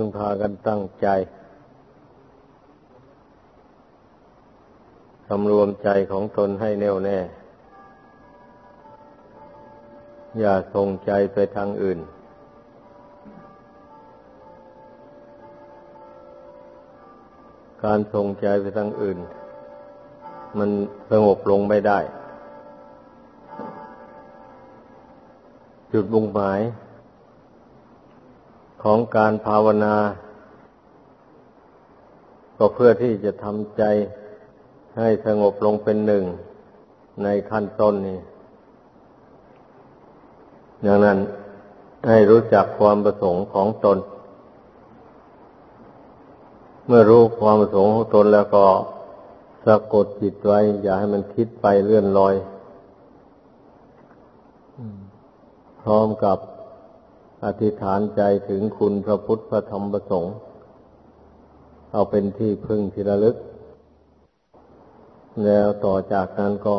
พึงพากันตั้งใจสำรวมใจของตนให้แน่วแน่ อย่าส่งใจไปทางอื่น การส่งใจไปทางอื่น มันสงบลงไม่ได้ จุดบุงหมาย ของการภาวนา ก็เพื่อที่จะทำใจให้สงบลงเป็นหนึ่งในขั้นต้นนี้ดังนั้นให้รู้จักความประสงค์ของตน เมื่อรู้ความประสงค์ของตนแล้วก็สะกดจิตไว้ อย่าให้มันคิดไปเลื่อนลอย พร้อมกับ อธิษฐานใจถึงคุณพระพุทธพระธรรมพระสงฆ์เอาเป็นที่พึ่งที่ระลึก แล้วต่อจากนั้นก็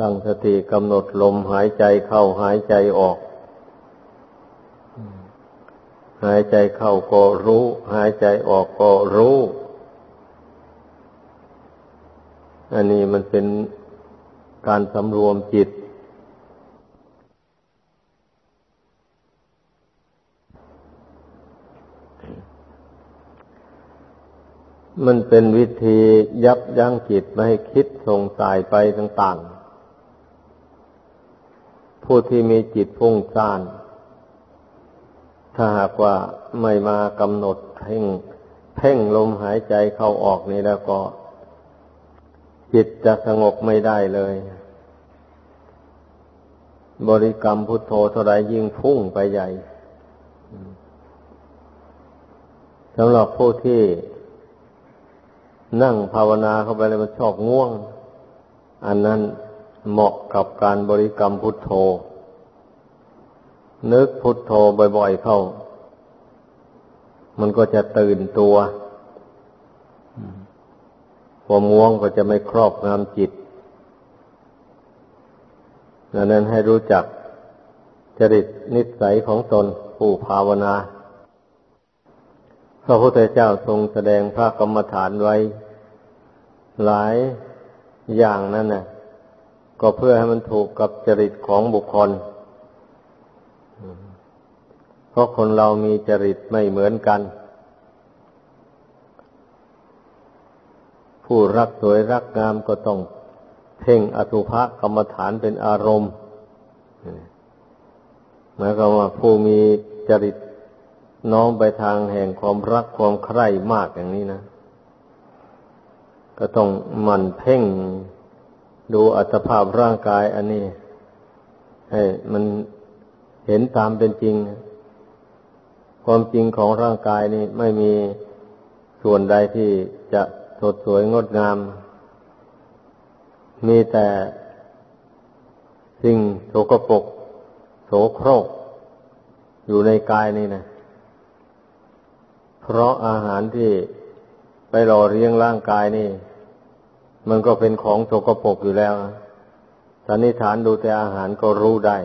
ตั้งสติกำหนดลมหายใจเข้าหายใจออก หายใจเข้าก็รู้ หายใจออกก็รู้ อันนี้มันเป็นการสำรวมจิต มันเป็นวิธียับยั้งจิตไม่ให้คิดส่งสายไปต่างๆ ผู้ที่มีจิตพุ่งซ่าน ถ้าหากว่าไม่มากำหนดเพ่งเพ่งลมหายใจเข้าออกนี่แล้วก็ จิตจะสงบไม่ได้เลย บริกรรมพุทโธเท่าไรยิ่งพุ่งไปใหญ่สำหรับผู้ที่ นั่งภาวนาเข้าไปเลยมันชอบง่วง อันนั้นเหมาะกับการบริกรรมพุทโธ นึกพุทโธบ่อย ๆ เข้า มันก็จะตื่นตัวความง่วงก็จะไม่ครอบงำจิตดังนั้นให้รู้จักจริตนิสัยของตนผู้ภาวนา พระพุทธเจ้าทรงแสดงพระกรรมฐานไว้ หลายอย่างนั่นน่ะก็เพื่อให้มันถูกกับจริตของบุคคล เพราะคนเรามีจริตไม่เหมือนกัน ผู้รักสวยรักงามก็ต้องเพ่งอสุภกรรมฐานเป็นอารมณ์หมายความว่าผู้มีจริต น้อมไปทางแห่งความรักความใคร่มากอย่างนี้นะ ก็ต้องหมั่นเพ่งดูอัตภาพร่างกายอันนี้ ให้มันเห็นตามเป็นจริง ความจริงของร่างกายนี่ไม่มีส่วนใดที่จะสดสวยงดงาม มีแต่สิ่งโสกปกโสโครก อยู่ในกายนี่นะ เพราะอาหารที่ไปหล่อเลี้ยงร่างกายนี่ มันก็เป็นของโสกปรกอยู่แล้วสันนิฐานดูแต่อาหารก็รู้ได้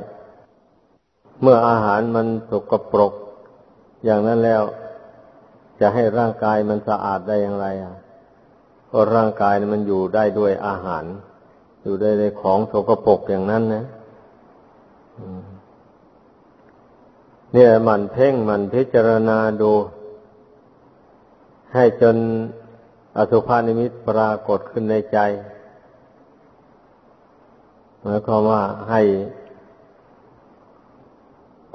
เมื่ออาหารมันสกปรก อย่างนั้นแล้ว จะให้ร่างกายมันสะอาดได้อย่างไรอะเพราะร่างกายมันอยู่ได้ด้วยอาหาร อยู่ได้ในของโสกปรกอย่างนั้นนะเนี่ยมันเพ่งมันพิจารณาดู ให้จนอสุภานิมิตปรากฏขึ้นในใจหมายความว่าให้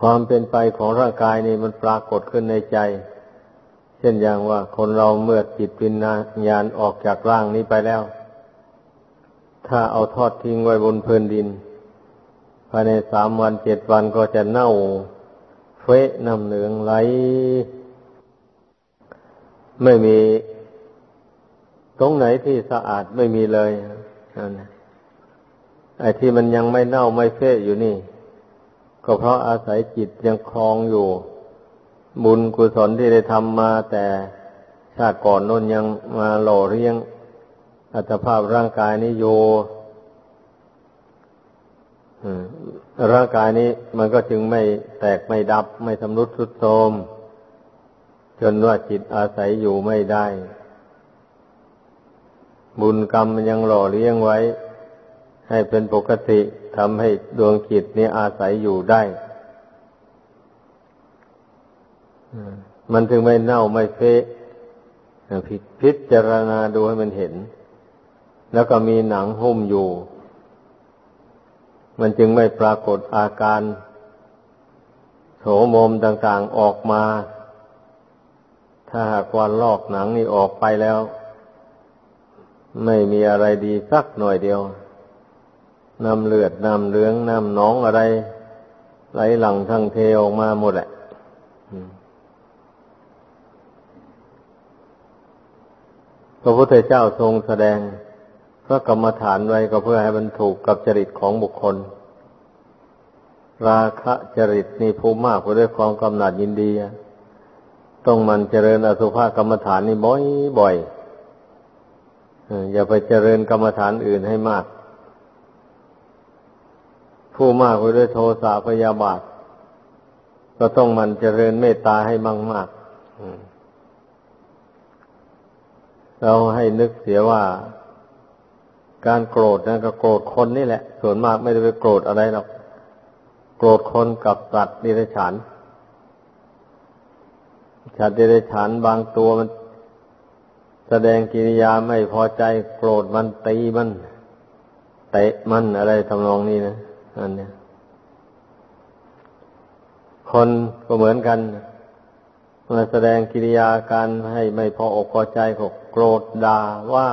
ความเป็นไปของร่างกายนี่มันปรากฏขึ้นในใจ เช่นอย่างว่าคนเราเมื่อจิตวิญญาณออกจากร่างนี้ไปแล้ว ถ้าเอาทอดทิ้งไว้บนพื้นดิน ภายในสามวันเจ็ดวันก็จะเน่าเฟะน้ำเหลืองไหล ไม่มีตรงไหนที่สะอาดไม่มีเลยนั่นไอ้ที่มันยังไม่เน่าไม่เฟะอยู่นี่ ก็เพราะอาศัยจิตยังคลองอยู่ บุญกุศลที่ได้ทำมาแต่ชาติก่อนน้นยังมาหล่อเลี้ยง อัตภาพร่างกายนี้โยร่างกายนี้มันก็จึงไม่แตกไม่ดับไม่ทำรุดทรุดโทรม จนว่าจิตอาศัยอยู่ไม่ได้ บุญกรรมมันยังหล่อเลี้ยงไว้ ให้เป็นปกติทำให้ดวงจิตนี้อาศัยอยู่ได้ มันถึงไม่เน่าไม่เฟะพิจารณาดูให้มันเห็น แล้วก็มีหนังหุ้มอยู่ มันจึงไม่ปรากฏอาการโสมมต่างๆออกมา ถ้าหากว่าลอกหนังนี่ออกไปแล้ว ไม่มีอะไรดีสักหน่อยเดียวนำเลือดนำเหลืองนำหนองอะไร ไหลหลังทั้งเทออกมาหมดแหละพระพุทธเจ้าทรงแสดงพระกรรมฐานไว้ก็เพื่อให้มันถูกกับจริตของบุคคล ราคะจริตนี่ผู้มากไปด้วยความกำหนัดยินดี ต้องมันเจริญอสุภกรรมฐานนี่บ่อยบ่อยอย่าไปเจริญกรรมฐานอื่นให้มาก ผู้มากไปด้วยโทสะพยาบาท ก็ต้องมันเจริญเมตตาให้มากมากเราให้นึกเสียว่าการโกรธนั่นก็โกรธคนนี่แหละ ส่วนมากไม่ได้ไปโกรธอะไรหรอกโกรธคนกับสัตว์ดิเรกชัน สัตว์ดิเรกชันบางตัวมัน แสดงกิริยาไม่พอใจโกรธมันตีมัน เตะมันอะไรทำนองนี้นะอันเนี้ยคนก็เหมือนกันมาแสดงกิริยาการให้ไม่พออกพอใจก็โกรธด่าว่า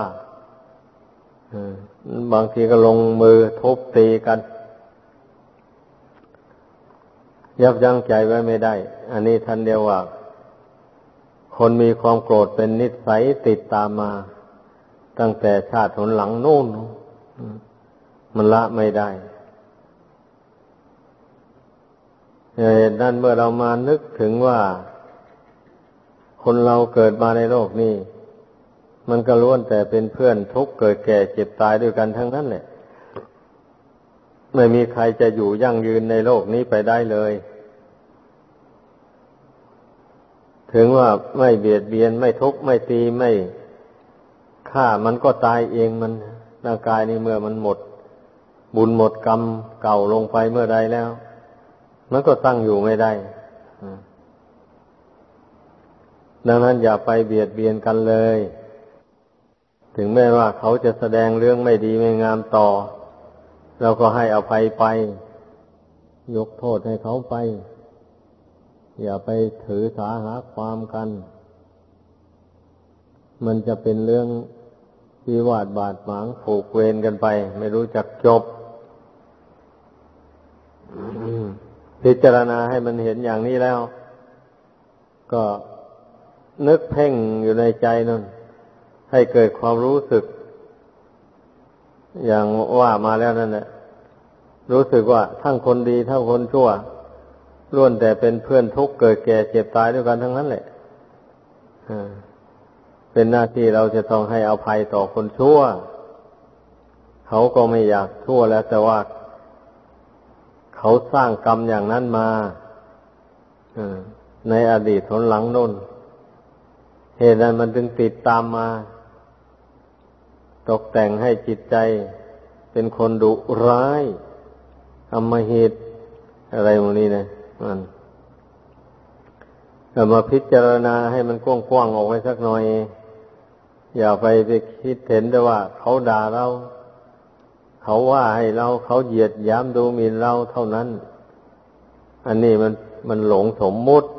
บางทีก็ลงมือทุบตีกัน ยับยั้งใจไว้ไม่ได้ อันนี้ท่านเดียวว่า คนมีความโกรธเป็นนิสัยติดตามมา ตั้งแต่ชาติหนหลังนู่นมันละไม่ได้เหตุนั้นเมื่อเรามานึกถึงว่า คนเราเกิดมาในโลกนี้ มันก็ล้วนแต่เป็นเพื่อนทุกเกิดแก่เจ็บตายด้วยกันทั้งนั้นแหละไม่มีใครจะอยู่ยั่งยืนในโลกนี้ไปได้เลย ถึงว่าไม่เบียดเบียนไม่ทุกข์ไม่ตีไม่ฆ่ามันก็ตายเองมันร่างกายนี้เมื่อมันหมด บุญหมดกรรมเก่าลงไปเมื่อใดแล้ว มันก็ตั้งอยู่ไม่ได้ดังนั้นอย่าไปเบียดเบียนกันเลย ถึงแม้ว่าเขาจะแสดงเรื่องไม่ดีไม่งามต่อ เราก็ให้อภัยไป ยกโทษให้เขาไป อย่าไปถือสาหาความกัน มันจะเป็นเรื่องวิวาทบาดหมางผูกเวรกันไป ไม่รู้จักจบ พิจารณาให้มันเห็นอย่างนี้แล้ว ก็นึกเพ่งอยู่ในใจนั่นให้เกิดความรู้สึก อย่างว่ามาแล้วนั่นแหละรู้สึกว่าทั้งคนดีทั้งคนชั่ว ล้วนแต่เป็นเพื่อนทุกข์เกิดแก่เจ็บตายด้วยกันทั้งนั้นแหละเป็นหน้าที่เราจะต้องให้อภัยต่อคนชั่ว เขาก็ไม่อยากชั่วแล้ว แต่ว่าเขาสร้างกรรมอย่างนั้นมาในอดีตทนหลังน้นเหตุนั้นมันจึงติดตามมา ตกแต่งให้จิตใจ เป็นคนดุร้ายอำมหิตอะไรพวกนี้นะ มันแต่มาพิจารณาให้มันกว้างๆออกไปสักหน่อย อย่าไปไปคิดเห็นแต่ว่า เขาด่าเรา เขาว่าให้เราเขาเหยียดย้ำดูหมิ่นเราเท่านั้น อันนี้มันมันหลงสมมุติ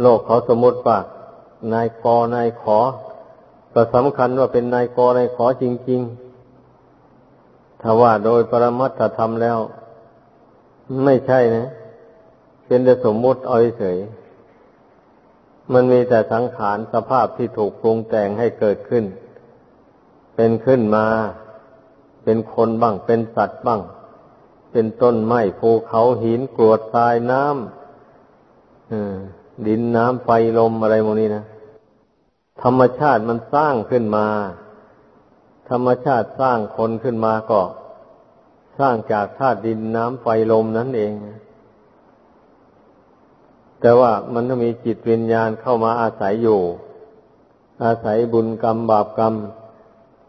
โลกเขาสมมติว่านายกนายขอ ก็สำคัญว่าเป็นนายกนายขอจริง ๆ ถ้าว่าโดยปรมัตถธรรมแล้ว ไม่ใช่นะ เป็นแต่สมมุติเอาเฉย มันมีแต่สังขารสภาพที่ถูกปรุงแต่งให้เกิดขึ้น เป็นขึ้นมา เป็นคนบ้าง เป็นสัตว์บ้าง เป็นต้นไม้ภูเขาหินกรวดทรายน้ำดินน้ำไฟลมอะไรโมนี้นะ ธรรมชาติมันสร้างขึ้นมา ธรรมชาติสร้างคนขึ้นมาก็ สร้างจากธาตุดินน้ำไฟลมนั่นเอง แต่ว่ามันต้องมีจิตวิญญาณเข้ามาอาศัยอยู่ อาศัยบุญกรรมบาปกรรม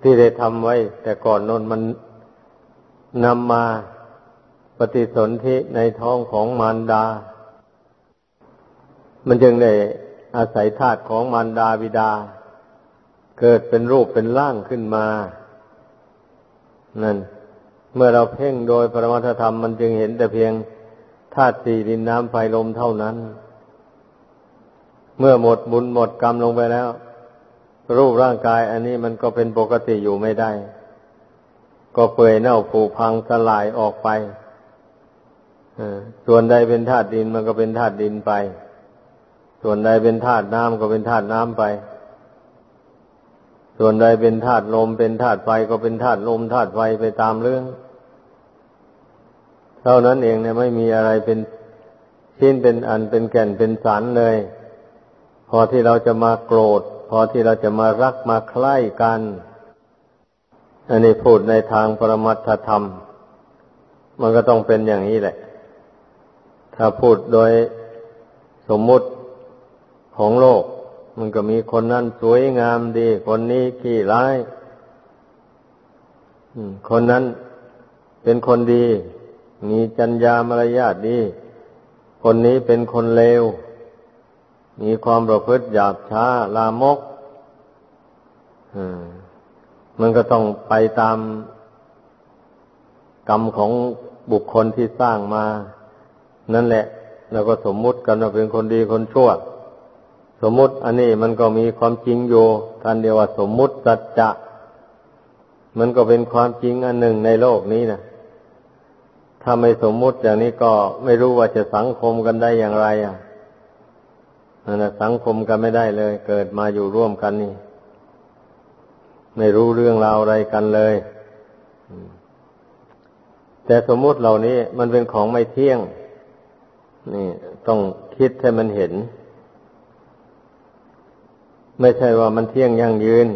ที่ได้ทำไว้ แต่ก่อนนนมันนำมาปฏิสนธิในท้องของมารดา มันจึงได้อาศัยธาตุของมารดาบิดา เกิดเป็นรูปเป็นร่างขึ้นมา นั่น เมื่อเราเพ่งโดยปรมัตธรรมมันจึงเห็นแต่เพียงธาตุสี่ดินน้ำไฟลมเท่านั้น เมื่อหมดบุญหมดกรรมลงไปแล้ว รูปร่างกายอันนี้มันก็เป็นปกติอยู่ไม่ได้ ก็เปื่อยเน่าผุพังสลายออกไปส่วนใดเป็นธาตุดินมันก็เป็นธาตุดินไป ส่วนใดเป็นธาตุน้ำก็เป็นธาตุน้ำไป ส่วนใดเป็นธาตุลมเป็นธาตุไฟก็เป็นธาตุลมธาตุไฟไปตามเรื่อง เท่านั้นเองเนี่ยไม่มีอะไรเป็นชิ้นเป็นอันเป็นแก่นเป็นสารเลย พอที่เราจะมาโกรธ พอที่เราจะมารักมาใคล้กัน อันนี้พูดในทางปรมัตถธรรม มันก็ต้องเป็นอย่างนี้แหละ ถ้าพูดโดยสมมุติของโลก มันก็มีคนนั้นสวยงามดี คนนี้ขี้ร้ายคนนั้นเป็นคนดี มีจัญญามารยาทดี คนนี้เป็นคนเลว มีความประพฤติหยาบช้า ลามกมันก็ต้องไปตามกรรมของบุคคลที่สร้างมา นั่นแหละเราก็สมมุติกันว่าเป็นคนดีคนชั่ว สมมุติอันนี้มันก็มีความจริงอยู่ท่านเดียวว่าสมมุติสัจจะมันก็เป็นความจริงอันหนึ่งในโลกนี้นะถ้าไม่สมมุติอย่างนี้ก็ไม่รู้ว่าจะสังคมกันได้อย่างไร อะนั่นนะสังคมกันไม่ได้เลย เกิดมาอยู่ร่วมกันนี่ ไม่รู้เรื่องราวอะไรกันเลย แต่สมมุติเหล่านี้มันเป็นของไม่เที่ยง นี่ ต้องคิดให้มันเห็น ไม่ใช่ว่ามันเที่ยงยั่งยืน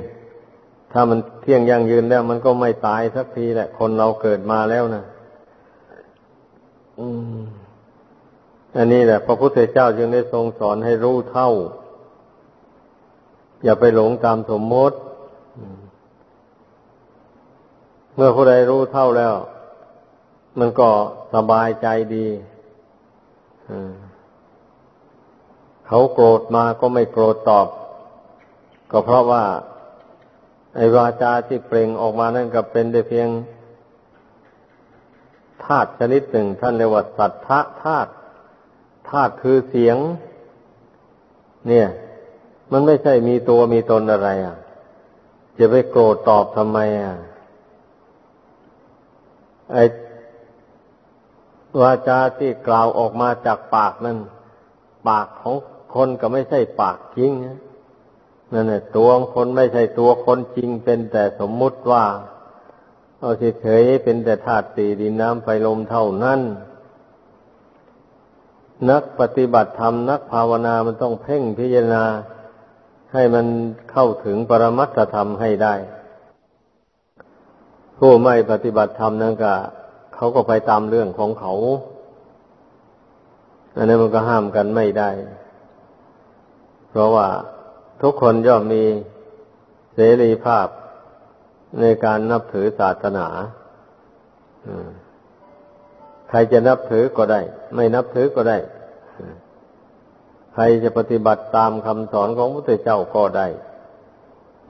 ถ้ามันเที่ยงยั่งยืนแล้ว มันก็ไม่ตายสักทีแหละ คนเราเกิดมาแล้วนะอันนี้แหละ พระพุทธเจ้าจึงได้ทรงสอนให้รู้เท่า อย่าไปหลงตามสมมติเมื่อผู้ใดรู้เท่าแล้ว มันก็สบายใจดีเขาโกรธมาก็ไม่โกรธตอบ ก็เพราะว่า ไอ้วาจาที่เปล่งออกมานั่นก็เป็นได้เพียงธาตุชนิดหนึ่ง ท่านเรียกว่าสัทธะธาตุธาตุคือเสียง เนี่ย มันไม่ใช่มีตัวมีตนอะไร อะ จะไปโกรธตอบทำไมอะไอวาจาที่กล่าวออกมาจากปากนั้น ปากของคนก็ไม่ใช่ปากจริงนั่ นั่นแหละตัวคนไม่ใช่ตัวคนจริงเป็นแต่สมมุติว่า เอาเฉยๆเป็นแต่ธาตุสี่ดินน้ำไฟลมเท่านั้น นักปฏิบัติธรรมนักภาวนามันต้องเพ่งพิจารณา ให้มันเข้าถึงปรมัตถธรรมให้ได้ ผู้ไม่ปฏิบัติธรรมนั่นก็เขาก็ไปตามเรื่องของเขา อันนี้มันก็ห้ามกันไม่ได้ เพราะว่า ทุกคนย่อมมีเสรีภาพในการนับถือศาสนาใครจะนับถือก็ได้ ไม่นับถือก็ได้ ใครจะปฏิบัติตามคำสอนของพระพุทธเจ้าก็ได้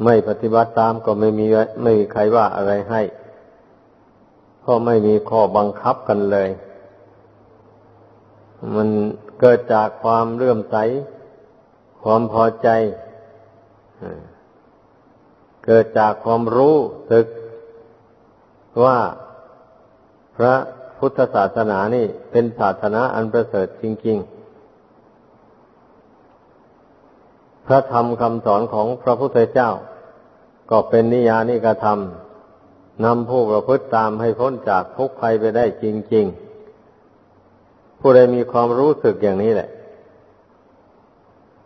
ไม่ปฏิบัติตามก็ไม่มีไม่มีใครว่าอะไรให้เพราะไม่มีข้อบังคับกันเลย มันเกิดจากความเลื่อมใส ความพอใจ เกิดจากความรู้สึกว่าพระพุทธศาสนานี่เป็นศาสนาอันประเสริฐจริง ๆ พระธรรมคำสอนของพระพุทธเจ้า ก็เป็นนิยานิกระทำนำผู้ประพฤติตามให้พ้นจากทุกข์ภัยไปได้จริง ๆ ผู้ใดมีความรู้สึกอย่างนี้แหละ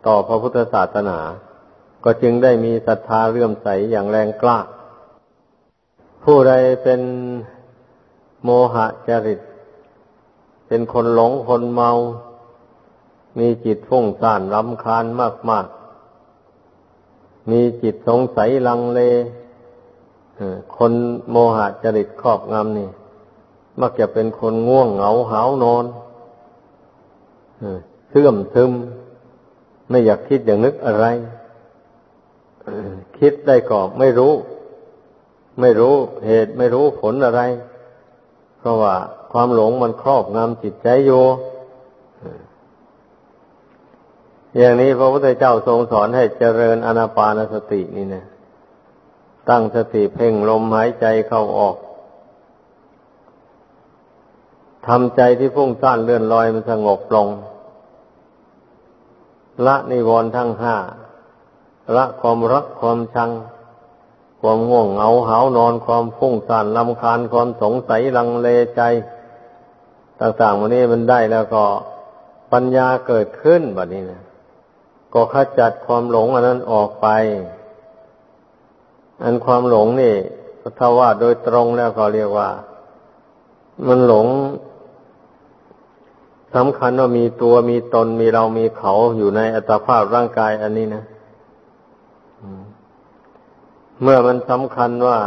ต่อพระพุทธศาสนา ก็จึงได้มีศรัทธาเลื่อมใสอย่างแรงกล้า ผู้ใดเป็นโมหะจริต เป็นคนหลงคนเมา มีจิตฟุ้งซ่านรำคาญมาก ๆ มีจิตสงสัยลังเลคนโมหะจริตครอบงำนี่ มักจะเป็นคนง่วงเหงาหาวนอนเสื่อมซึม ไม่อยากคิดอย่างนึกอะไร คิดได้ก็ไม่รู้ ไม่รู้เหตุไม่รู้ผลอะไร เพราะว่าความหลงมันครอบงำจิตใจอยู่อย่างนี้พระพุทธเจ้าทรงสอนให้เจริญอนาปานสตินี่นะตั้งสติเพ่งลมหายใจเข้าออกทำใจที่ฟุ้งซ่านเลื่อนลอยมันสงบลง ละนิวรณ์ทั้งห้า ละความรักความชัง ความง่วงเหงาหานอนความฟุ้งซ่านลำคาญความสงสัยลังเลใจ ต่างๆวันนี้มันได้แล้วก็ปัญญาเกิดขึ้นแบบนี้นะก็ขจัดความหลงอันนั้นออกไป อันความหลงนี่ถ้าว่าโดยตรงแล้วก็เรียกว่า มันหลงสำคัญว่ามีตัวมีตนมีเรามีเขาอยู่ในอัตภาพร่างกายอันนี้นะ เมื่อมันสำคัญว่า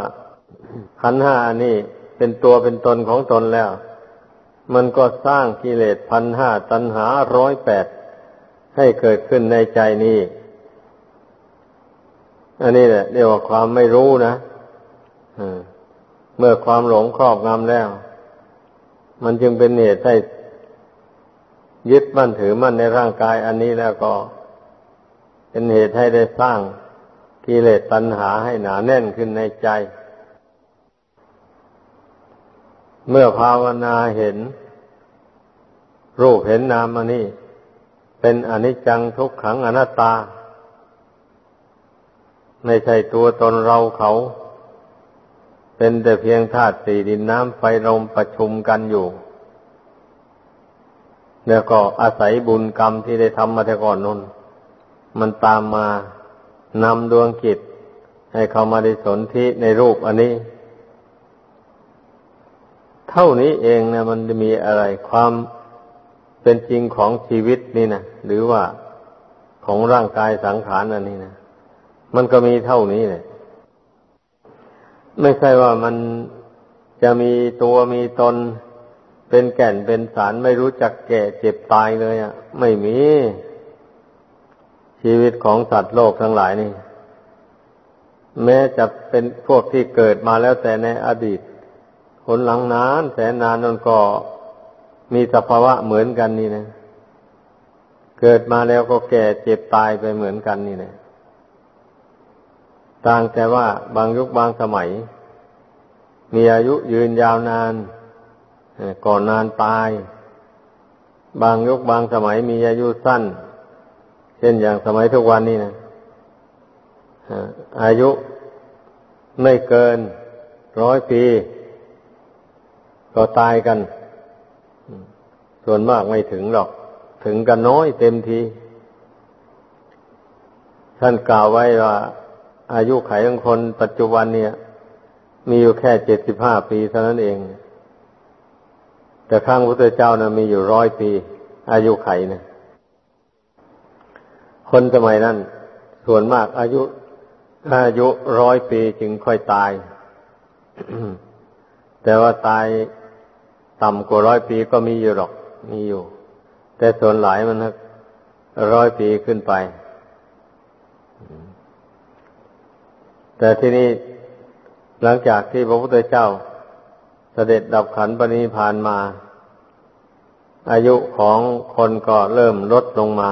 ขันห้านี่เป็นตัวเป็นตนของตนแล้ว มันก็สร้างกิเลสพันห้าตัณหาร้อยแปดให้เกิดขึ้นในใจนี้ อันนี้แหละเรียกว่าความไม่รู้นะเมื่อความหลงครอบงำแล้ว มันจึงเป็นเหตุให้ยึดมั่นถือมั่นในร่างกาย อันนี้แล้วก็ เป็นเหตุให้ได้สร้าง กิเลสตัณหาให้หนาแน่นขึ้นในใจ เมื่อภาวนาเห็น รูปเห็นนามอันนี้ เป็นอนิจจังทุกขังอนัตตา ไม่ใช่ตัวตนเราเขา เป็นแต่เพียงธาตุสี่ดินน้ำไฟลมประชุมกันอยู่ แล้วก็อาศัยบุญกรรมที่ได้ทำมาแต่ก่อนนนมันตามมา นำดวงจิตให้เขามาได้สนธิในรูปอันนี้ เท่านี้เองนะมันจะมีอะไรความเป็นจริงของชีวิตนี่นะหรือว่าของร่างกายสังขารอันนี้นะมันก็มีเท่านี้เลยไม่ใช่ว่ามันจะมีตัวมีตน เป็นแก่นเป็นสารไม่รู้จักแก่เจ็บตายเลยอะ ไม่มี ชีวิตของสัตว์โลกทั้งหลายนี่ แม้จะเป็นพวกที่เกิดมาแล้วแต่ในอดีตคนหลังนานแสนนานนั่นก็มีสภาวะเหมือนกันนี่นะ เกิดมาแล้วก็แก่เจ็บตายไปเหมือนกันนี่นะต่างแต่ว่าบางยุคบางสมัย มีอายุยืนยาวนานก่อนนานตาย บางยุคบางสมัยมีอายุสั้น ช่นอย่างสมัยทุกวันนี้นะอายุไม่เกินร้อยปี ก็ตายกัน ส่วนมากไม่ถึงหรอก ถึงกันน้อยเต็มที ท่านกล่าวไว้ว่า อายุไขของคนปัจจุบันเนี่ย มีอยู่แค่เจ็ดสิบห้าปีเท่านั้นเอง แต่ข้างพระเจ้านะมีอยู่ร้อยปี อายุไขนะ คนสมัยนั้น ส่วนมากอายุ อายุร้อยปีจึงค่อยตาย แต่ว่าตายต่ำกว่าร้อยปีก็มีอยู่หรอก มีอยู่ แต่ส่วนหลายมันร้อยปีขึ้นไป แต่ที่นี้หลังจากที่พระพุทธเจ้าเสด็จดับขันปณิพานมา อายุของคนก็เริ่มลดลงมา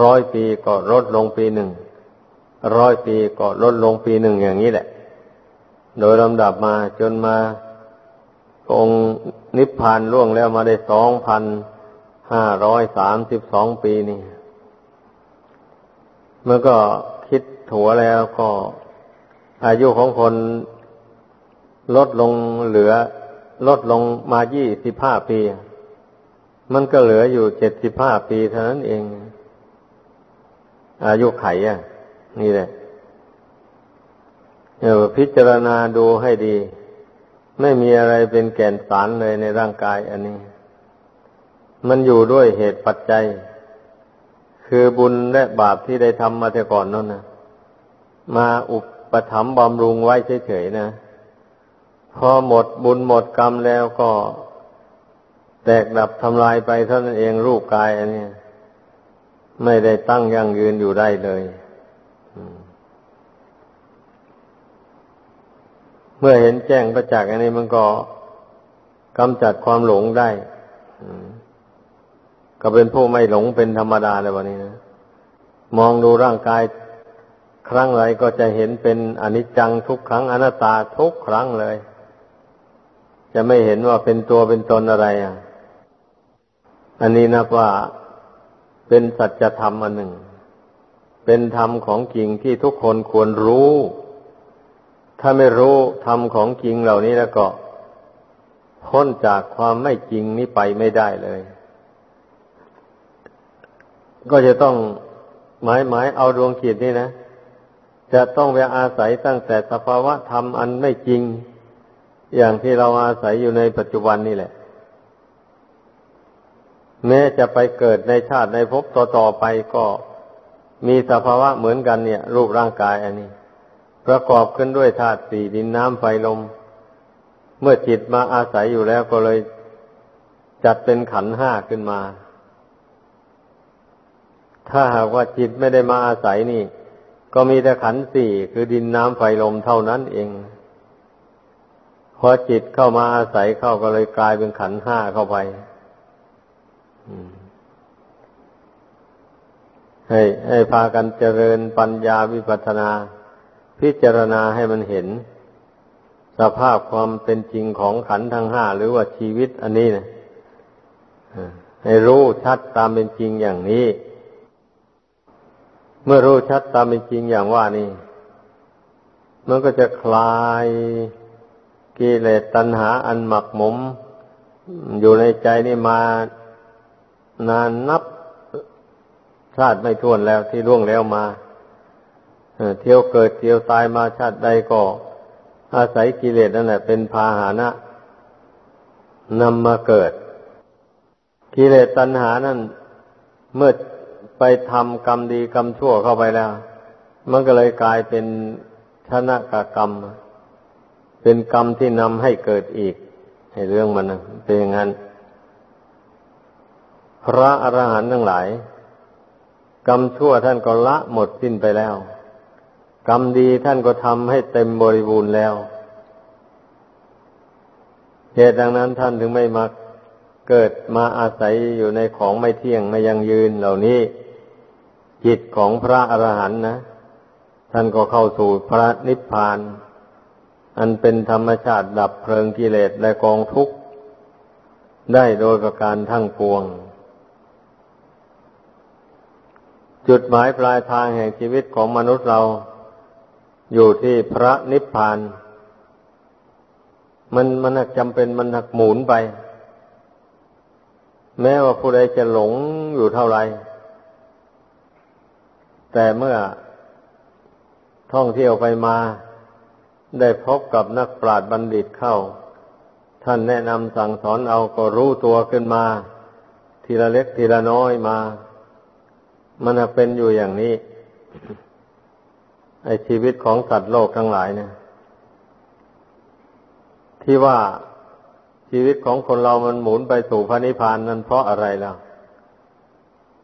ร้อยปีก็ลดลงปีหนึ่ง ร้อยปีก็ลดลงปีหนึ่งอย่างนี้แหละ โดยลำดับมาจนมาองค์นิพพานล่วงแล้วมาได้สองพันห้าร้อยสามสิบสองปีนี่เมื่อก็คิดถัวแล้วก็อายุของคนลดลงเหลือ ลดลงมายี่สิบห้าปี มันก็เหลืออยู่เจ็ดสิบห้าปีเท่านั้นเอง อายุไขอะ นี่แหละเดี๋ยวพิจารณาดูให้ดี ไม่มีอะไรเป็นแก่นสารเลยในร่างกายอันนี้ มันอยู่ด้วยเหตุปัจจัย คือบุญและบาปที่ได้ทำมาแต่ก่อนนั่นนะมาอุปถัมภ์บำรุงไว้เฉยๆนะพอหมดบุญหมดกรรมแล้วก็แตกดับทำลายไปเท่านั้นเองรูปกายอันนี้ ไม่ได้ตั้งยั่งยืนอยู่ได้เลยเมื่อเห็นแจ้งประจักษ์อันนี้มันก็กำจัดความหลงได้ก็เป็นผู้ไม่หลงเป็นธรรมดาเลยวันนี้นะมองดูร่างกายครั้งไรก็จะเห็นเป็นอนิจจังทุกครั้งอนัตตาทุกครั้งเลย จะไม่เห็นว่าเป็นตัวเป็นตนอะไรอะ อันนี้นับว่า เป็นสัจธรรมอันหนึ่ง เป็นธรรมของจริงที่ทุกคนควรรู้ ถ้าไม่รู้ธรรมของจริงเหล่านี้แล้วก็พ้นจากความไม่จริงนี้ไปไม่ได้เลย ก็จะต้องหมายหมายเอาดวงขีดนี่นะ จะต้องไปอาศัยตั้งแต่สภาวะธรรมอันไม่จริง อย่างที่เราอาศัยอยู่ในปัจจุบันนี่แหละ แม้จะไปเกิดในชาติในภพต่อๆไปก็มีสภาวะเหมือนกันเนี่ย รูปร่างกายอันนี้ ประกอบขึ้นด้วยธาตุสี่ดินน้ำไฟลม เมื่อจิตมาอาศัยอยู่แล้วก็เลยจัดเป็นขันห้าขึ้นมา ถ้าหากว่าจิตไม่ได้มาอาศัยนี่ ก็มีแต่ขันสี่คือดินน้ำไฟลมเท่านั้นเอง พอจิตเข้ามาอาศัยเข้าก็เลยกลายเป็นขันห้าเข้าไป ให้ ให้พากันเจริญปัญญาวิปัสนา พิจารณาให้มันเห็น สภาพความเป็นจริงของขันธ์ทั้งห้าหรือว่าชีวิตอันนี้นะให้รู้ชัดตามเป็นจริงอย่างนี้ เมื่อรู้ชัดตามเป็นจริงอย่างว่านี่ มันก็จะคลายกิเลสตัณหาอันหมักหมม อยู่ในใจนี่มา นานนับชาติไม่ท้วนแล้วที่ล่วงแล้วมาเที่ยวเกิดเที่ยวตายมาชาติใดก็ อาศัยกิเลสนั่นแหละเป็นพาหานะนำมาเกิด กิเลสตัณหานั่นเมื่อไปทำกรรมดีกรรมชั่วเข้าไปแล้ว มันก็เลยกลายเป็นชนะกกรรม เป็นกรรมที่นำให้เกิดอีก ให้เรื่องมันเป็นอย่างนั้น พระอรหันต์ทั้งหลาย กรรมชั่วท่านก็ละหมดสิ้นไปแล้ว กรรมดีท่านก็ทำให้เต็มบริบูรณ์แล้วเหตุดังนั้นท่านถึงไม่มาเกิดมาอาศัยอยู่ในของไม่เที่ยงไม่ยังยืนเหล่านี้ จิตของพระอรหันต์นะ ท่านก็เข้าสู่พระนิพพาน อันเป็นธรรมชาติดับเพลิงกิเลสและกองทุกข์ ได้โดยประการทั้งปวง จุดหมายปลายทางแห่งชีวิตของมนุษย์เรา อยู่ที่พระนิพพาน มันมันจำเป็นมันหักหมุนไป แม้ว่าผู้ใดจะหลงอยู่เท่าไรแต่เมื่อท่องเที่ยวไปมา ได้พบกับนักปราชญ์บัณฑิตเข้า ท่านแนะนำสั่งสอนเอาก็รู้ตัวขึ้นมา ทีละเล็กทีละน้อยมา มันเป็นอยู่อย่างนี้ ไอชีวิตของสัตว์โลกทั้งหลายเนี่ย ที่ว่าชีวิตของคนเรามันหมุนไปสู่พระนิพพานนั้นเพราะอะไรล่ะ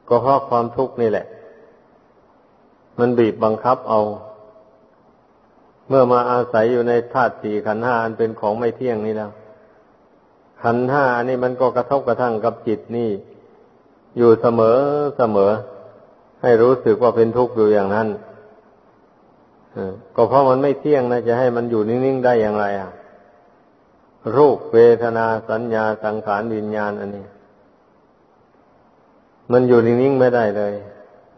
ก็เพราะความทุกข์นี่แหละ มันบีบบังคับเอา เมื่อมาอาศัยอยู่ในธาตุสี่ขันห้าอันเป็นของไม่เที่ยงนี่แล้ว ขันห้านี่มันก็กระทบกระทั่งกับจิตนี่ อยู่เสมอเสมอ ให้รู้สึกว่าเป็นทุกข์อยู่อย่างนั้นก็เพราะมันไม่เที่ยงนะจะให้มันอยู่นิ่งๆได้อย่างไรอะ รูปเวทนาสัญญาสังขารวิญญาณอันนี้ มันอยู่นิ่งๆไม่ได้เลย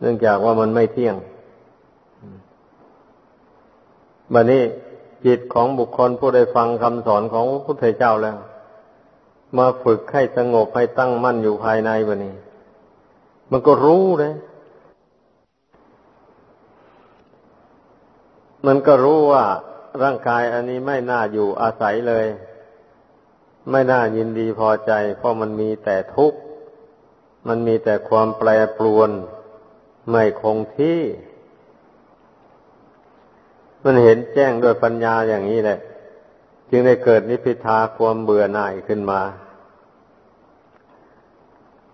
เนื่องจากว่ามันไม่เที่ยงบัดนี้จิตของบุคคลผู้ได้ฟังคำสอนของพระพุทธเจ้าแล้ว มาฝึกให้สงบให้ตั้งมั่นอยู่ภายในบัดนี้ มันก็รู้เลย มันก็รู้ว่าร่างกายอันนี้ไม่น่าอยู่อาศัยเลย ไม่น่ายินดีพอใจ เพราะมันมีแต่ทุกข์ มันมีแต่ความแปรปรวน ไม่คงที่ มันเห็นแจ้งด้วยปัญญาอย่างนี้แหละ จึงได้เกิดนิพิทาความเบื่อหน่ายขึ้นมา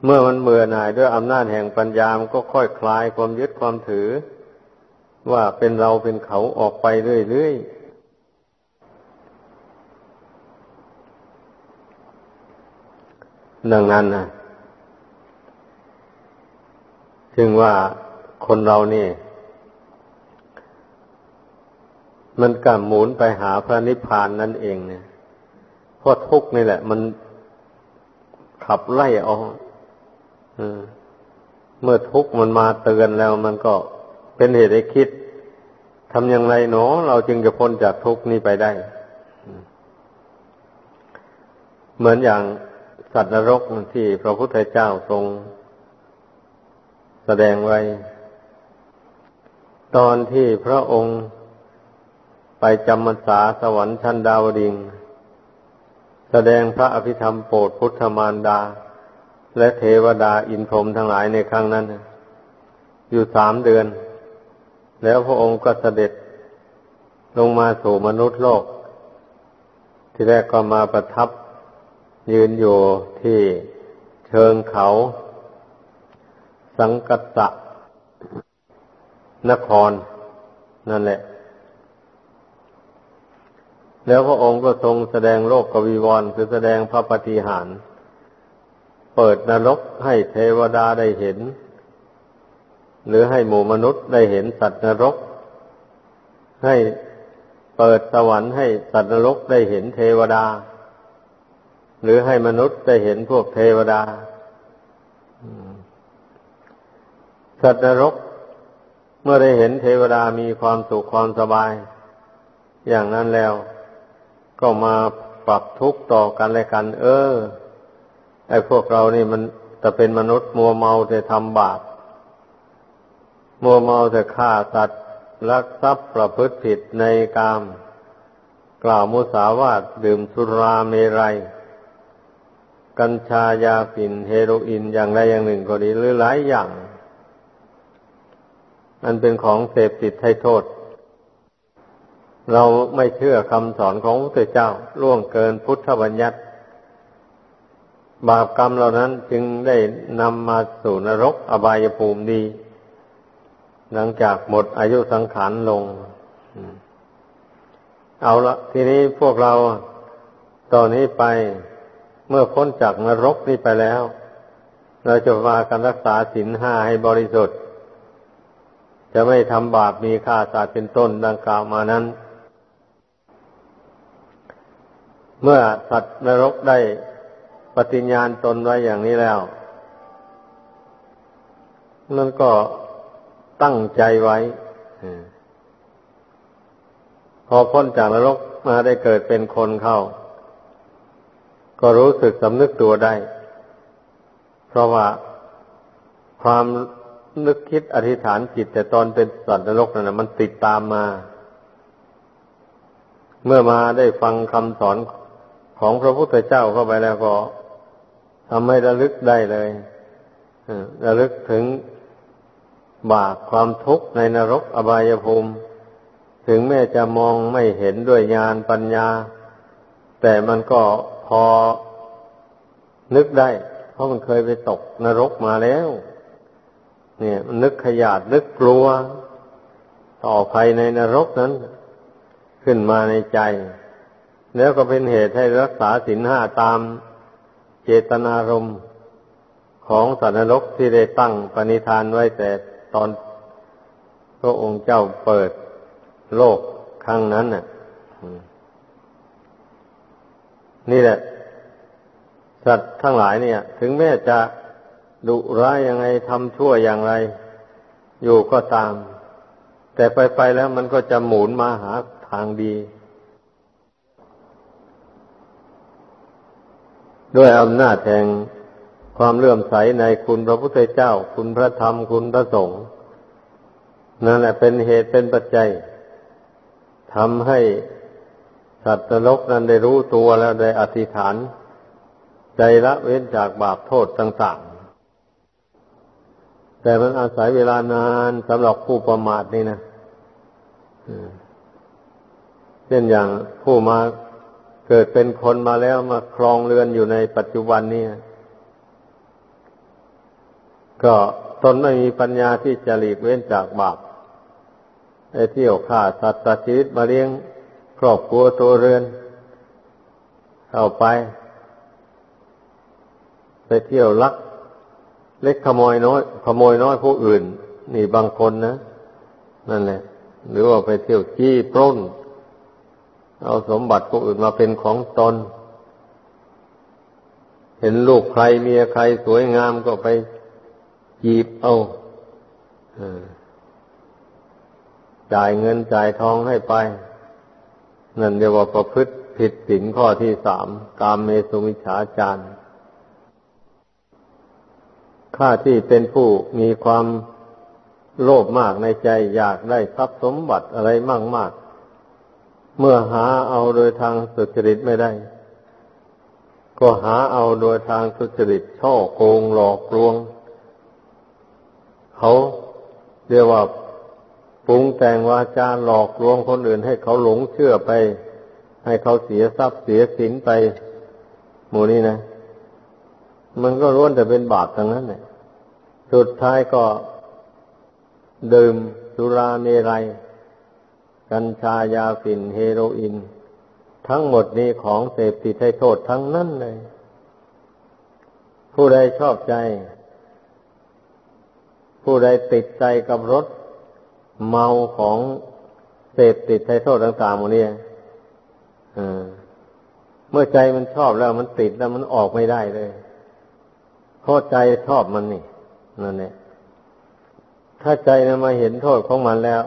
เมื่อมันเบื่อหน่ายด้วยอำนาจแห่งปัญญา มันก็ค่อยคลายความยึดความถือ ว่าเป็นเราเป็นเขาออกไปเรื่อยๆ ดังนั้นนะจึงว่าคนเรานี่ มันกำหมุนไปหาพระนิพพานนั่นเองเนี่ยเพราะทุกนี่แหละ มันขับไล่เอาเมื่อทุกข์มันมาเตือนแล้วมันก็เป็นเหตุให้คิด ทำอย่างไรเนาะเราจึงจะพ้นจากทุกข์นี้ไปได้ เหมือนอย่างสัตว์นรกที่พระพุทธเจ้าทรง แสดงไว้ ตอนที่พระองค์ไปจำมรรษาสวรรค์ชั้นดาวดิง แสดงพระอภิธรรมโปรดพุทธมารดา และเทวดาอินพรหมทั้งหลายในครั้งนั้น อยู่สามเดือน แล้วพระองค์ก็เสด็จลงมาสู่มนุษย์โลก ที่แรกก็มาประทับยืนอยู่ที่เชิงเขา สังกัสะนคร นั่นแหละ แล้วพระองค์ก็ทรงแสดงโลกกวีวรคือแสดงพระปฏิหาร เปิดนรกให้เทวดาได้เห็น หรือให้หมู่มนุษย์ได้เห็นสัตว์นรก ให้เปิดสวรรค์ให้สัตว์นรกได้เห็นเทวดา หรือให้มนุษย์ได้เห็นพวกเทวดา สัตว์นรกเมื่อได้เห็นเทวดามีความสุขความสบาย อย่างนั้นแล้ว ก็มาปรับทุกข์ต่อกันและกัน เออไอ้พวกเรานี่มันจะเป็นมนุษย์มัวเมาจะทำบาป มัวเมาจะฆ่าสัตว์ลักทรัพย์ประพฤติผิดในกาม กล่าวมุสาวาทดื่มสุราเมรัย กัญชายาฝิ่นเฮโรอีนอย่างใดอย่างหนึ่งก็ดีหรือหลายอย่างอันเป็นของเสพติดให้โทษ เราไม่เชื่อคำสอนของพระเจ้าล่วงเกินพุทธบัญญัติบาปกรรมเหล่านั้นจึงได้นำมาสู่นรกอบายภูมิดี หลังจากหมดอายุสังขารลง เอาละทีนี้พวกเราตอนนี้ไปเมื่อพ้นจากนรกนี้ไปแล้ว เราจะมากันรักษาศีลห้าให้บริสุทธิ์ จะไม่ทำบาปมีฆ่าสัตว์เป็นต้นดังกล่าวมานั้น เมื่อสัตว์นรกได้ปฏิญญาณตนไว้อย่างนี้แล้วมันก็ ตั้งใจไว้พอพ้นจากนรกมาได้เกิดเป็นคนเข้า ก็รู้สึกสำนึกตัวได้ เพราะว่าความนึกคิดอธิษฐานจิต แต่ตอนเป็นสัตว์นรกนั่นนะมันติดตามมา เมื่อมาได้ฟังคำสอนของพระพุทธเจ้าเข้าไปแล้วก็ทำให้ระลึกได้เลยระลึกถึง บาปความทุกข์ในนรกอบายภูมิ ถึงแม้จะมองไม่เห็นด้วยญาณปัญญา แต่มันก็พอนึกได้ เพราะมันเคยไปตกนรกมาแล้ว เนี่ยนึกขยาดนึกกลัว ต่อภัยในนรกนั้น ขึ้นมาในใจ แล้วก็เป็นเหตุให้รักษาศีลห้าตามเจตนารมณ์ของสัตว์นรกที่ได้ตั้งปณิธานไว้แต่ ตอนพระองค์เจ้าเปิดโลกครั้งนั้นน่ะนี่แหละ สัตว์ทั้งหลายเนี่ย ถึงแม้จะดุร้ายยังไงทำชั่วอย่างไร อยู่ก็ตาม แต่ไปไปแล้วมันก็จะหมุนมาหาทางดี ด้วยอำนาจแห่ง ความเลื่อมใสในคุณพระพุทธเจ้า คุณพระธรรมคุณพระสงฆ์นั่นแหละเป็นเหตุเป็นปัจจัยทำให้สัตว์นรกนั้นได้รู้ตัวแล้วได้อธิษฐาน ใจละเว้นจากบาปโทษต่างๆ แต่มันอาศัยเวลานานสำหรับผู้ประมาทนี่นะเช่นอย่างผู้มาเกิดเป็นคนมาแล้วมาครองเรือนอยู่ในปัจจุบันนี้ ก็ตนไม่มีปัญญาที่จะหลีกเว้นจากบาปไอ้เที่ยวฆ่าสัตว์ตัดชีวิตมาเลี้ยงครอบครัวตัวเรือนเข้าไป ไปเที่ยวลัก เล็กขโมยน้อย ขโมยน้อยผู้อื่น นี่บางคนนะ นั่นแหละ หรือว่าไปเที่ยวจี้ปล้น เอาสมบัติผู้อื่นมาเป็นของตน เห็นลูกใครเมียใครสวยงามก็ไป จีบเอาจ่ายเงินจ่ายทองให้ไป นั่นเรียกว่าประพฤติผิดศีลข้อที่สามกามเมสุมิฉาจารข้าที่เป็นผู้มีความโลภมากในใจอยากได้ทรัพย์สมบัติอะไรมากมาก เมื่อหาเอาโดยทางสุจริตไม่ได้ ก็หาเอาโดยทางสุจริตช่อโกงหลอกลวง เขาเรียกว่าปรุงแต่งวาจาหลอกลวงคนอื่นให้เขาหลงเชื่อไป ให้เขาเสียทรัพย์เสียสินไป หมู่นี้นะ มันก็ล้วนแต่เป็นบาปทั้งนั้นเลยสุดท้ายก็ดื่มสุราเมรัย กัญชายาฝิ่นเฮโรอีนทั้งหมดนี้ของเสพติดให้โทษทั้งนั้นเลย ผู้ใดชอบใจ ผู้ใดติดใจกับรถเมาของเสพติดใช้โทษต่างๆหมดเนี่ยเมื่อใจมันชอบแล้วมันติดแล้วมันออกไม่ได้เลยเพราะใจชอบมันนี่นั่นแหละถ้าใจนะมาเห็นโทษของมันแล้ว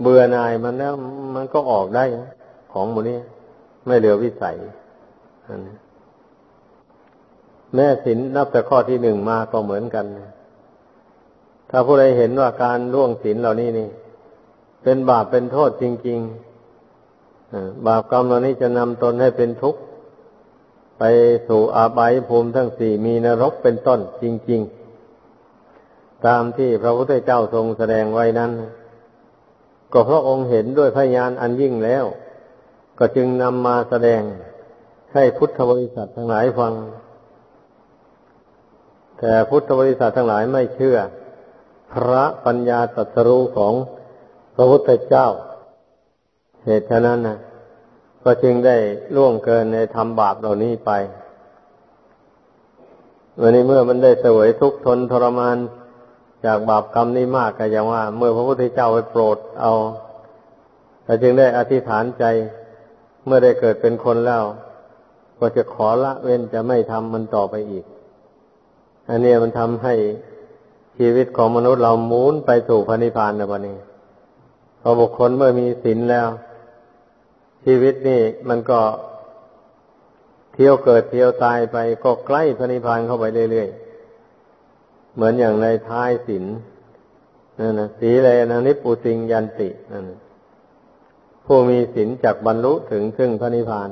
เบื่อหน่ายมันแล้ว มันก็ออกได้ของหมดนี้ไม่เหลือวิสัยแม่สินนับแต่ข้อที่หนึ่งมาก็เหมือนกันนะ ถ้าผู้ใดเห็นว่าการล่วงศีลเหล่านี้นี่ เป็นบาปเป็นโทษจริงๆบาปกรรมเหล่านี้จะนำตนให้เป็นทุกข์ ไปสู่อาบายภูมิทั้งสี่มีนรกเป็นต้นจริง ๆ ตามที่พระพุทธเจ้าทรงแสดงไว้นั้น ก็พระองค์เห็นด้วยพยานอันยิ่งแล้ว ก็จึงนำมาแสดงให้พุทธบริษัททั้งหลายฟัง แต่พุทธบริษัททั้งหลายไม่เชื่อ พระปัญญาตรัสรู้ของพระพุทธเจ้า เหตุฉะนั้นนะก็จึงได้ล่วงเกินในทำบาปเหล่านี้ไปวันนี้เมื่อมันได้เสวยทุกข์ทนทรมานจากบาปกรรมนี้มากก็อย่างว่า เมื่อพระพุทธเจ้าไปโปรดเอาก็จึงได้อธิษฐานใจ เมื่อได้เกิดเป็นคนแล้ว ก็จะขอละเว้นจะไม่ทำมันต่อไปอีก อันนี้มันทำให้ ชีวิตของมนุษย์เราหมุนไปสู่พระนิพพานในวันนี้พอบุคคลเมื่อมีศีลแล้ว ชีวิตนี่มันก็เที่ยวเกิดเที่ยวตายไปก็ใกล้พระนิพพานเข้าไปเรื่อยๆ เหมือนอย่างในท้ายศีลนั่นนะสีเลยนะนิปุติงยันตินั่นผู้มีศีลจักบรรลุถึงซึ่งพระนิพพาน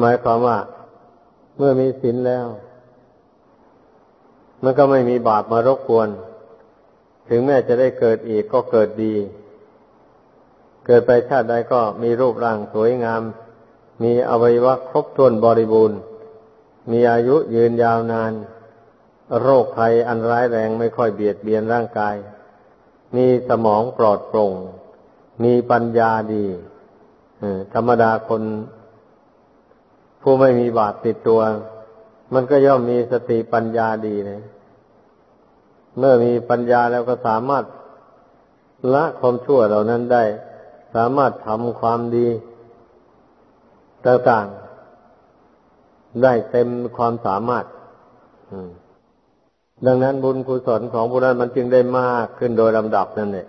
หมายความว่า เมื่อมีศีลแล้ว มันก็ไม่มีบาปมารบกวน ถึงแม้จะได้เกิดอีกก็เกิดดี เกิดไปชาติใดก็มีรูปร่างสวยงาม มีอวัยวะครบถ้วนบริบูรณ์ มีอายุยืนยาวนาน โรคภัยอันร้ายแรงไม่ค่อยเบียดเบียนร่างกาย มีสมองปลอดโปร่ง มีปัญญาดีธรรมดาคน ผู้ไม่มีบาปติดตัว มันก็ย่อมมีสติปัญญาดีเลย เมื่อมีปัญญาแล้วก็สามารถละความชั่วเหล่านั้นได้ สามารถทำความดีต่างๆได้เต็มความสามารถดังนั้นบุญกุศลของผู้นั้นมันจึงได้มากขึ้นโดยลำดับนั่นเอง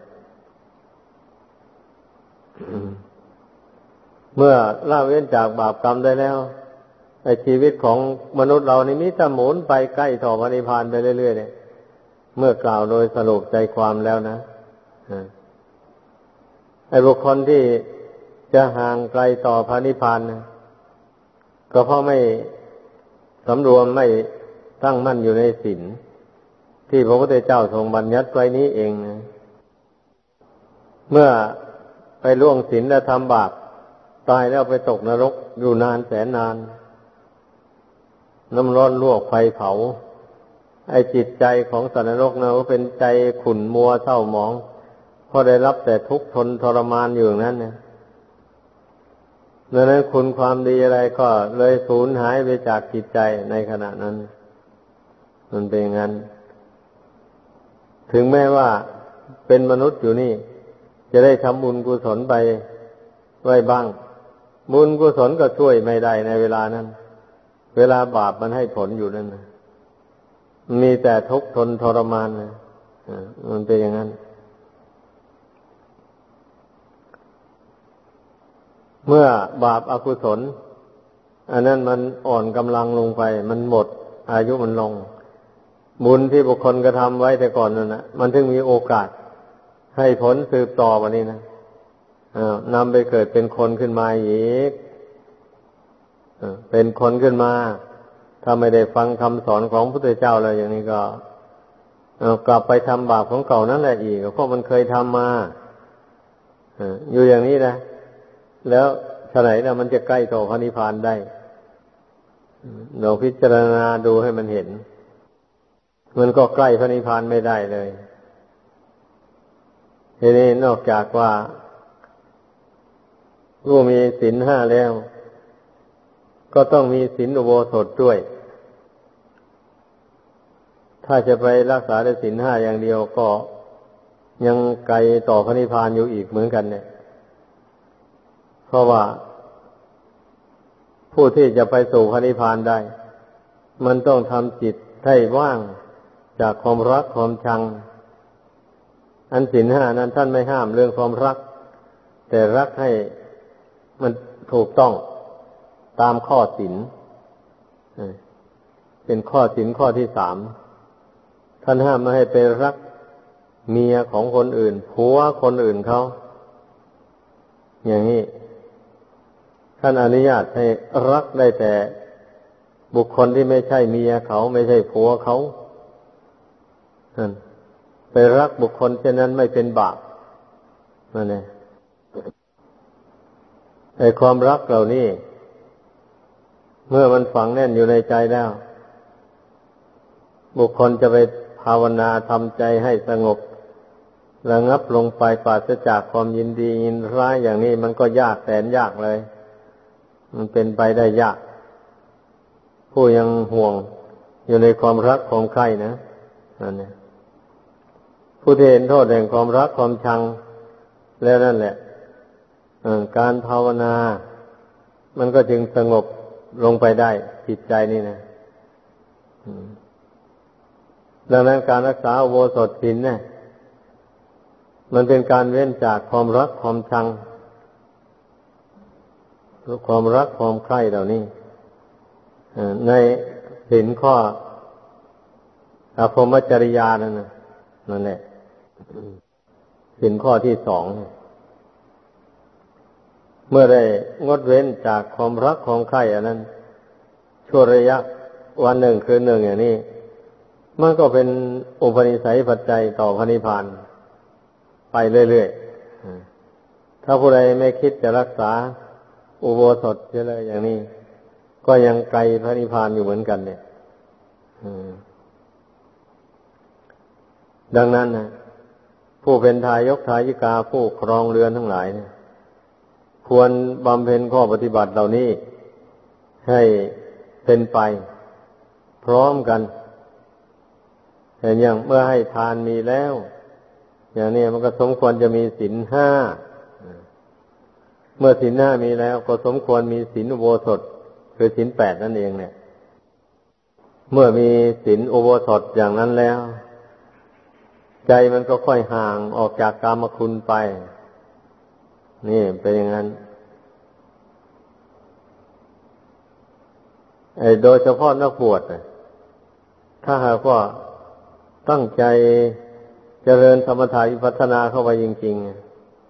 เมื่อละเว้นจากบาปกรรมได้แล้วไอชีวิตของมนุษย์เรานี่มิจะหมุนไปใกล้ต่อพระนิพพานไปเรื่อยๆเนี่ย เมื่อกล่าวโดยสรุปใจความแล้วนะไอ้บุคคลที่จะห่างไกลต่อพระนิพพานนะก็เพราะไม่สำรวมไม่ตั้งมั่นอยู่ในศีลที่พระพุทธเจ้าทรงบัญญัติไว้นี้เองนะเมื่อไปล่วงศีลและทำบาปตายแล้วไปตกนรกอยู่นานแสนนาน น้ำร้อนลวกไฟเผา ไอจิตใจของสัตว์นรกนะก็เป็นใจขุ่นมัวเศร้าหมองเพราะได้รับแต่ทุกข์ทนทรมานอยู่อย่างนั้นเนี่ยดังนั้นคุณความดีอะไรก็เลยสูญหายไปจากจิตใจในขณะนั้น มันเป็นงั้น ถึงแม้ว่าเป็นมนุษย์อยู่นี่ จะได้ทำบุญกุศลไปไว้บ้าง บุญกุศลก็ช่วยไม่ได้ในเวลานั้น เวลาบาปมันให้ผลอยู่นั่นนะ มีแต่ทุกข์ทนทรมานนะมันเป็นอย่างนั้น เมื่อบาปอากุศล อันนั้นมันอ่อนกำลังลงไป มันหมด อายุมันลง บุญที่บุคคลกระทำไว้แต่ก่อนนั่นนะมันถึงมีโอกาส ให้ผลสืบต่อวันนี้นะนำไปเกิดเป็นคนขึ้นมาอีกเป็นคนขึ้นมา ถ้าไม่ได้ฟังคำสอนของพระพุทธเจ้าเลยอย่างนี้ก็กลับไปทำบาปของเก่านั่นแหละอีกเพราะมันเคยทำมาอยู่อย่างนี้นะ แล้วฉไหนนะมันจะใกล้ต่อพระนิพพานได้เราพิจารณาดูให้มันเห็น มันก็ใกล้พระนิพพานไม่ได้เลยทีนี้นอกจากว่าผู้มีศีลห้าแล้ว ก็ต้องมีศีลอุโบสถด้วย ถ้าจะไปรักษาได้ศีลห้าอย่างเดียวก็ยังไกลต่อพระนิพพานอยู่อีกเหมือนกันเนี่ย เพราะว่า ผู้ที่จะไปสู่พระนิพพานได้ มันต้องทำจิตให้ว่างจากความรักความชัง อันสินห้านั้นท่านไม่ห้ามเรื่องความรัก แต่รักให้มันถูกต้องตามข้อสินเป็นข้อสินข้อที่สาม ท่านห้ามไม่ให้ไปรักเมียของคนอื่นผัวคนอื่นเขาอย่างนี้ ท่านอนุญาตให้รักได้แต่บุคคลที่ไม่ใช่เมียเขาไม่ใช่ผัวเขาไปรักบุคคลเช่นนั้นไม่เป็นบาปนั่นเองไอ้ความรักเหล่านี้ เมื่อมันฝังแน่นอยู่ในใจแล้ว บุคคลจะไป ภาวนาทำใจให้สงบระงับลงไปปราศจากความยินดียินร้ายอย่างนี้มันก็ยากแสนยากเลย มันเป็นไปได้ยาก ผู้ยังห่วงอยู่ในความรักความใคร่นะนั่นเนี่ยผู้ที่เห็นโทษแห่งความรักความชัง แล้วนั่นแหละการภาวนา มันก็จึงสงบลงไปได้จิตใจนี่นะ ดังนั้นการรักษาโวสถศีลเนี่ย มันเป็นการเว้นจากความรักความชังความรักความใคร่เหล่านี้ในสินข้ออภมจริยานั่นนะนั่นแหละสินข้อที่สองเมื่อได้งดเว้นจากความรักความใคร่อันนั้นชั่วระยะวันหนึ่งคืนหนึ่งอย่างนี้ มันก็เป็นอุปนิสัยปัจจัยต่อพระนิพพานไปเรื่อยๆ ถ้าผู้ใดไม่คิดจะรักษาอุโบสถเเลยอย่างนี้ ก็ยังไกลพระนิพพานอยู่เหมือนกัน เนี่ยดังนั้นนะผู้เป็นทายกทายิกาผู้ครองเรือนทั้งหลายเนี่ยควรบำเพ็ญข้อปฏิบัติเหล่านี้ ให้เป็นไป พร้อมกัน เห็นอย่างเมื่อให้ทานมีแล้ว อย่างนี้มันก็สมควรจะมีศีลห้าเมื่อศีลห้ามีแล้วก็สมควรมีศีลอุโบสถ คือศีลแปดนั่นเองเนี่ย เมื่อมีศีลอุโบสถอย่างนั้นแล้ว ใจมันก็ค่อยห่างออกจากกามคุณไป นี่เป็นอย่างนั้นโดยเฉพาะนักบวชถ้าหากว่า ตั้งใจเจริญธรรมทายิพัฒนาเข้าไปจริง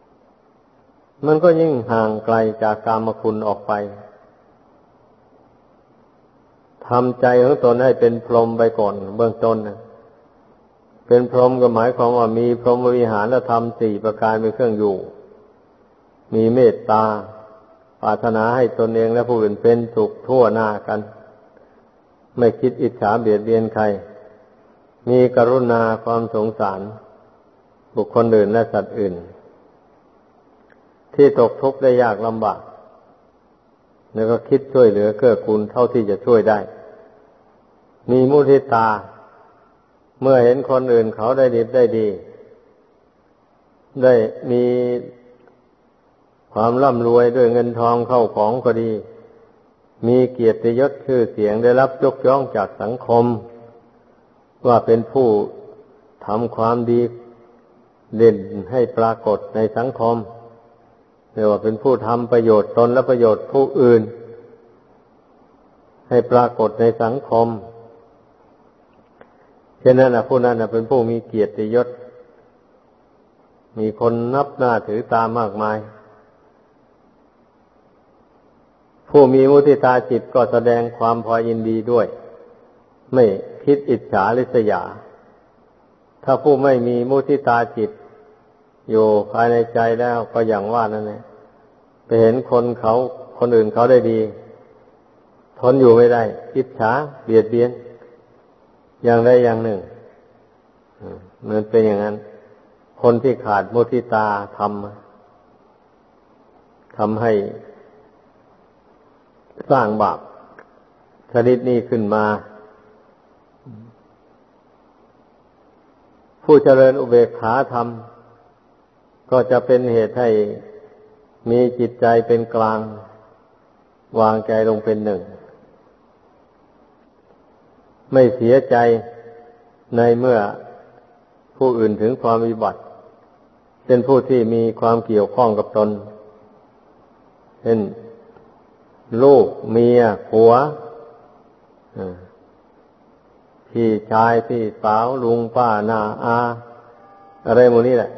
ๆ มันก็ยิ่งห่างไกลจากกามคุณออกไปทำใจของตนให้เป็นพรหมไปก่อน เบื้องต้นนะเป็นพรหมก็หมายความว่ามีพรหมวิหารธรรมสี่ประการเป็นเครื่องอยู่ มีเมตตาปรารถนาให้ตนเองและผู้อื่นเป็นสุขทั่วหน้ากัน ไม่คิดอิจฉาเบียดเบียนใคร มีกรุณาความสงสาร บุคคลอื่นและสัตว์อื่น ที่ตกทุกข์ได้ยากลำบาก แล้วก็คิดช่วยเหลือเกื้อกูลเท่าที่จะช่วยได้ มีมุทิตา เมื่อเห็นคนอื่นเขาได้ดีได้ดี ได้มีความร่ำรวยด้วยเงินทองเข้าของก็ดี มีเกียรติยศชื่อเสียงได้รับยกย่องจากสังคม ว่าเป็นผู้ทำความดีเด่นให้ปรากฏในสังคมเรียกว่าเป็นผู้ทำประโยชน์ตนและประโยชน์ผู้อื่น ให้ปรากฏในสังคมเช่นนั้นนะผู้นั้นนะเป็นผู้มีเกียรติยศ มีคนนับหน้าถือตามากมาย ผู้มีมุทิตาจิตก็แสดงความพอยินดีด้วย ไม่ คิดอิจฉาริษยา ถ้าผู้ไม่มีมุทิตาจิต อยู่ภายในใจแล้วก็อย่างว่านั่นแหละไปเห็นคนเขาคนอื่นเขาได้ดี ทนอยู่ไม่ได้ อิจฉาเบียดเบียน อย่างใดอย่างหนึ่งมันเป็นอย่างนั้น คนที่ขาดมุทิตาทำทำให้สร้างบาปชนิดนี้ขึ้นมา ผู้เจริญอุเบกขาธรรม ก็จะเป็นเหตุให้มีจิตใจเป็นกลาง วางใจลงเป็นหนึ่ง ไม่เสียใจในเมื่อผู้อื่นถึงความวิบัติ เป็นผู้ที่มีความเกี่ยวข้องกับตนเช่นลูกเมียผัว พี่ชายพี่สาวลุงป้านาอา อะไรหมดนี้แหละ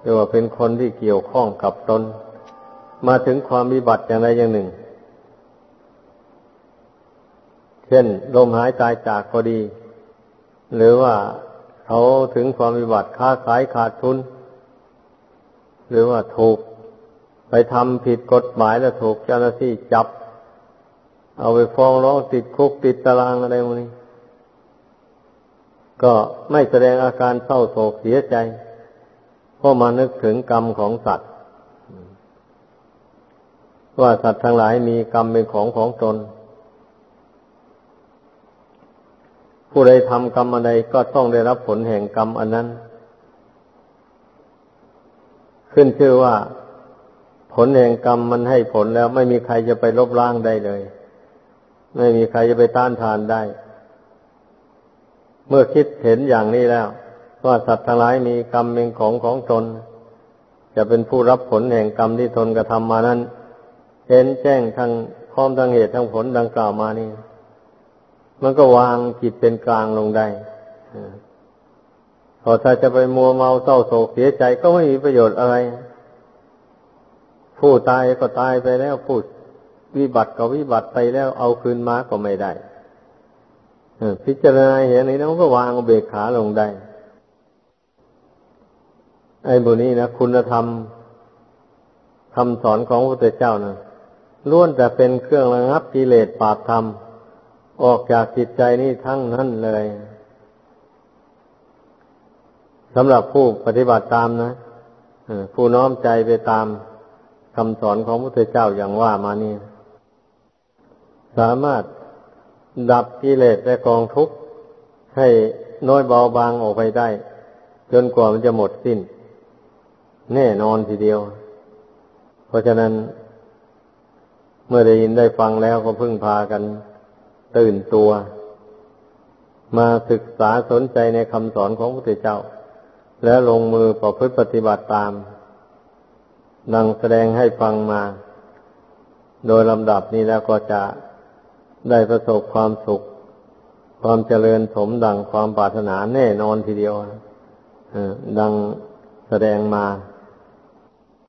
เรียกว่าเป็นคนที่เกี่ยวข้องกับตน มาถึงความวิบัติอย่างใดอย่างหนึ่ง เช่นลมหายตายจากก็ดี หรือว่าเขาถึงความวิบัติค้าขายขาดทุน หรือว่าถูกไปทำผิดกฎหมายแล้วถูกเจ้าหน้าที่จับ เอาไปฟ้องร้องติดคุกติดตารางอะไรพวกนี้ ก็ไม่แสดงอาการเศร้าโศกเสียใจเพราะมานึกถึงกรรมของสัตว์ ว่าสัตว์ทั้งหลายมีกรรมเป็นของของตน ผู้ใดทำกรรมอะไรก็ต้องได้รับผลแห่งกรรมอันนั้น ขึ้นชื่อว่าผลแห่งกรรมมันให้ผลแล้วไม่มีใครจะไปลบล้างได้เลย ไม่มีใครจะไปต้านทานได้ เมื่อคิดเห็นอย่างนี้แล้ว ว่าสัตว์ทั้งหลายมีกรรมเป็นของของตน จะเป็นผู้รับผลแห่งกรรมที่ตนกระทำมานั้น เห็นแจ้งทั้งพร้อมทั้งเหตุทั้งผลดังกล่าวมานี่ มันก็วางจิตเป็นกลางลงได้พอถ้าจะไปมัวเมาเศร้าโศกเสียใจก็ไม่มีประโยชน์อะไร ผู้ตายก็ตายไปแล้วผู้ วิบัติก็วิบัติไปแล้วเอาคืนมาก็ไม่ได้พิจารณาเห็นนี้แล้วก็วางเบกขาลงได้ ไอ้บุนี้นะคุณธรรมคำสอนของพระพุทธเจ้านะล้วนแต่เป็นเครื่องระงับกิเลสปาบธรรม ออกจากจิตใจนี้ทั้งนั้นเลยสำหรับผู้ปฏิบัติตามนะผู้น้อมใจไปตามคำสอนของพระพุทธเจ้าอย่างว่ามานี่ สามารถดับกิเลสและกองทุกข์ให้น้อยเบาบางออกไปได้ จนกว่ามันจะหมดสิ้น แน่นอนทีเดียว เพราะฉะนั้น เมื่อได้ยินได้ฟังแล้วก็พึ่งพากัน ตื่นตัว มาศึกษาสนใจในคำสอนของพระพุทธเจ้า แล้วลงมือประพฤติปฏิบัติตาม ดังแสดงให้ฟังมา โดยลำดับนี้แล้วก็จะ ได้ประสบความสุข ความเจริญสมดังความปรารถนาแน่นอนทีเดียวดังแสดงมา